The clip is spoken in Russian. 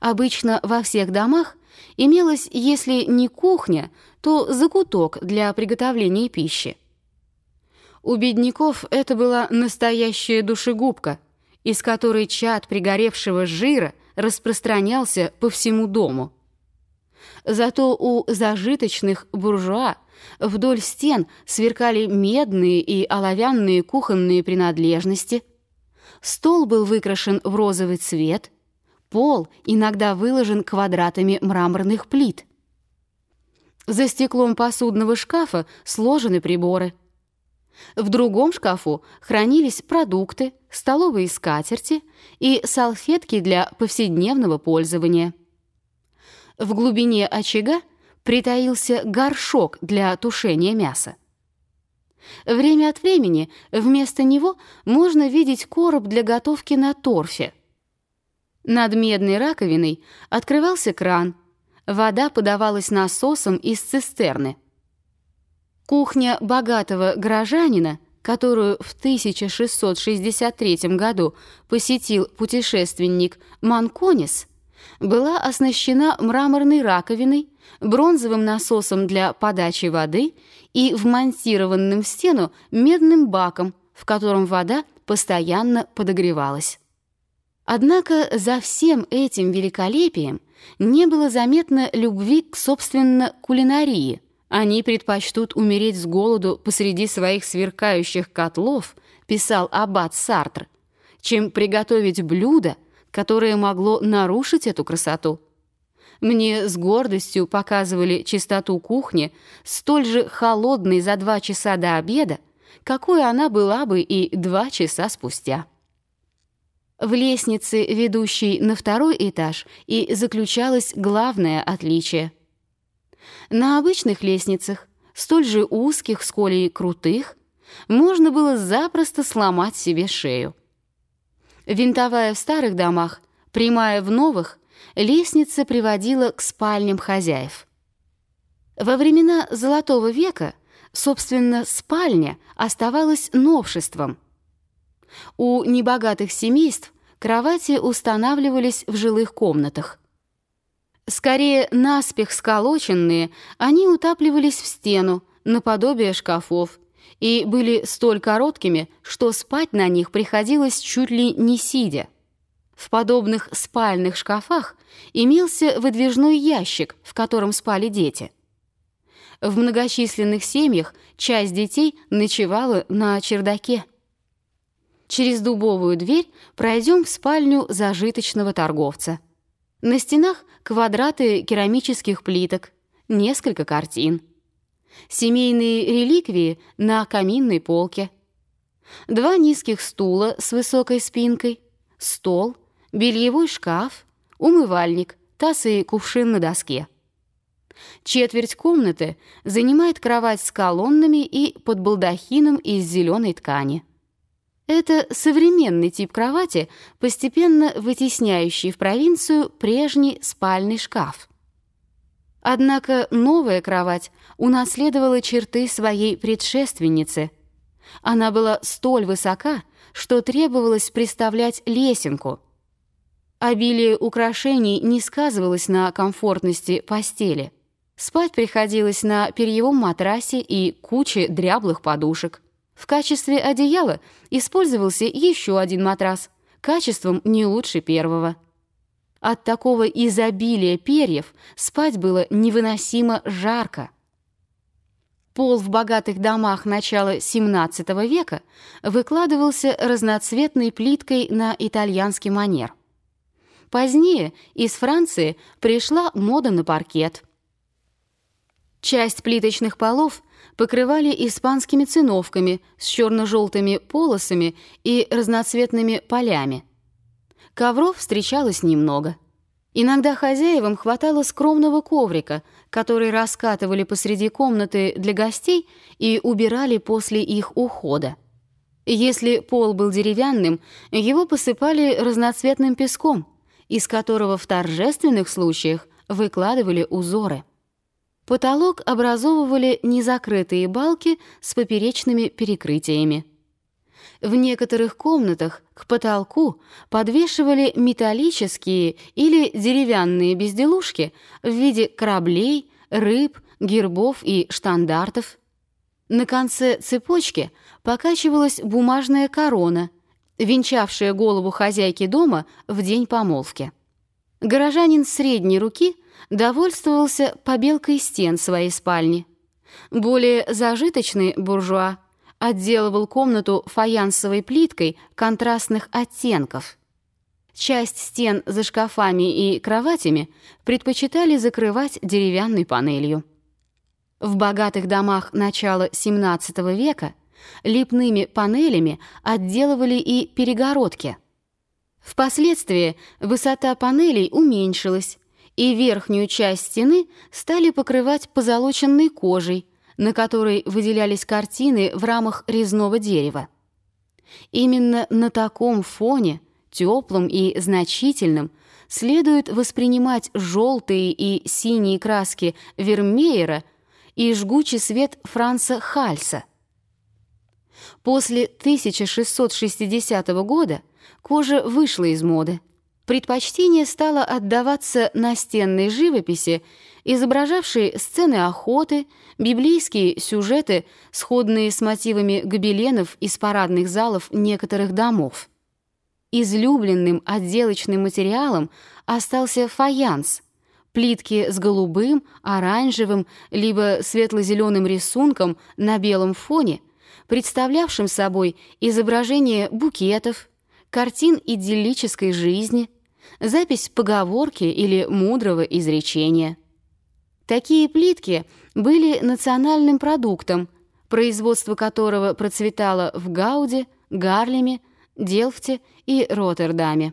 Обычно во всех домах имелась, если не кухня, то закуток для приготовления пищи. У бедняков это была настоящая душегубка, из которой чад пригоревшего жира распространялся по всему дому. Зато у зажиточных буржуа вдоль стен сверкали медные и оловянные кухонные принадлежности, стол был выкрашен в розовый цвет, пол иногда выложен квадратами мраморных плит. За стеклом посудного шкафа сложены приборы. В другом шкафу хранились продукты, столовые скатерти и салфетки для повседневного пользования. В глубине очага притаился горшок для тушения мяса. Время от времени вместо него можно видеть короб для готовки на торфе. Над медной раковиной открывался кран. Вода подавалась насосом из цистерны. Кухня богатого горожанина, которую в 1663 году посетил путешественник Манконис – была оснащена мраморной раковиной, бронзовым насосом для подачи воды и вмонтированным в стену медным баком, в котором вода постоянно подогревалась. Однако за всем этим великолепием не было заметно любви к, собственно, кулинарии. Они предпочтут умереть с голоду посреди своих сверкающих котлов, писал аббат Сартр, чем приготовить блюдо, которое могло нарушить эту красоту. Мне с гордостью показывали чистоту кухни, столь же холодной за два часа до обеда, какой она была бы и два часа спустя. В лестнице, ведущей на второй этаж, и заключалось главное отличие. На обычных лестницах, столь же узких, сколь и крутых, можно было запросто сломать себе шею. Винтовая в старых домах, прямая в новых, лестница приводила к спальням хозяев. Во времена Золотого века, собственно, спальня оставалась новшеством. У небогатых семейств кровати устанавливались в жилых комнатах. Скорее наспех сколоченные, они утапливались в стену, наподобие шкафов, и были столь короткими, что спать на них приходилось чуть ли не сидя. В подобных спальных шкафах имелся выдвижной ящик, в котором спали дети. В многочисленных семьях часть детей ночевала на чердаке. Через дубовую дверь пройдем в спальню зажиточного торговца. На стенах квадраты керамических плиток, несколько картин семейные реликвии на каминной полке, два низких стула с высокой спинкой, стол, бельевой шкаф, умывальник, таз и кувшин на доске. Четверть комнаты занимает кровать с колоннами и под балдахином из зеленой ткани. Это современный тип кровати, постепенно вытесняющий в провинцию прежний спальный шкаф. Однако новая кровать унаследовала черты своей предшественницы. Она была столь высока, что требовалось приставлять лесенку. Обилие украшений не сказывалось на комфортности постели. Спать приходилось на перьевом матрасе и куче дряблых подушек. В качестве одеяла использовался еще один матрас, качеством не лучше первого. От такого изобилия перьев спать было невыносимо жарко. Пол в богатых домах начала XVII века выкладывался разноцветной плиткой на итальянский манер. Позднее из Франции пришла мода на паркет. Часть плиточных полов покрывали испанскими циновками с черно-желтыми полосами и разноцветными полями. Ковров встречалось немного. Иногда хозяевам хватало скромного коврика, который раскатывали посреди комнаты для гостей и убирали после их ухода. Если пол был деревянным, его посыпали разноцветным песком, из которого в торжественных случаях выкладывали узоры. Потолок образовывали незакрытые балки с поперечными перекрытиями. В некоторых комнатах к потолку подвешивали металлические или деревянные безделушки в виде кораблей, рыб, гербов и штандартов. На конце цепочки покачивалась бумажная корона, венчавшая голову хозяйки дома в день помолвки. Горожанин средней руки довольствовался побелкой стен своей спальни. Более зажиточный буржуа отделывал комнату фаянсовой плиткой контрастных оттенков. Часть стен за шкафами и кроватями предпочитали закрывать деревянной панелью. В богатых домах начала XVII века липными панелями отделывали и перегородки. Впоследствии высота панелей уменьшилась, и верхнюю часть стены стали покрывать позолоченной кожей, на которой выделялись картины в рамах резного дерева. Именно на таком фоне, теплым и значительным, следует воспринимать желтые и синие краски Вермеера и жгучий свет Франца Хальса. После 1660 года кожа вышла из моды. Предпочтение стало отдаваться настенной живописи, изображавшей сцены охоты, библейские сюжеты, сходные с мотивами гобеленов из парадных залов некоторых домов. Излюбленным отделочным материалом остался фаянс, плитки с голубым, оранжевым, либо светло-зеленым рисунком на белом фоне, представлявшим собой изображение букетов, картин идиллической жизни – запись поговорки или мудрого изречения. Такие плитки были национальным продуктом, производство которого процветало в Гауде, Гарлеме, Делфте и Роттердаме.